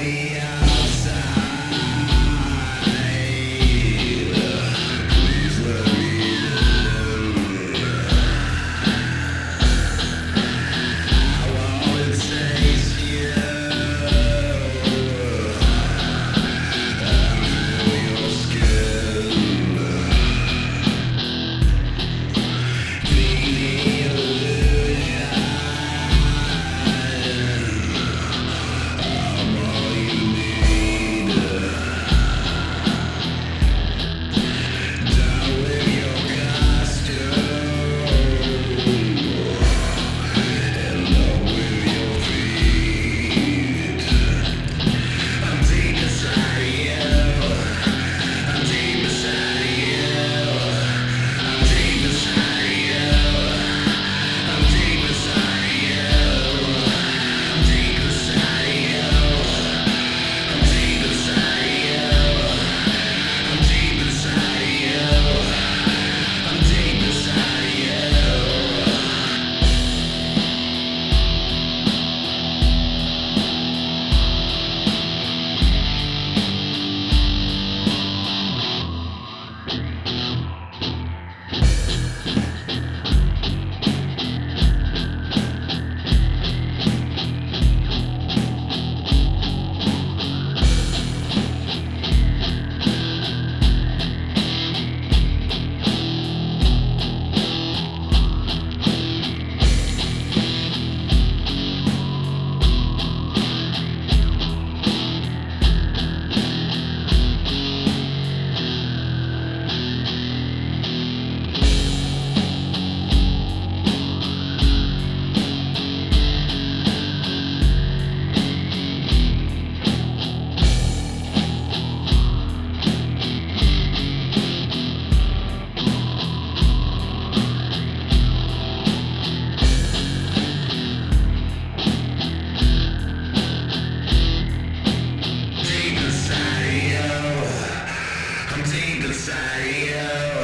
we are. Uh, desire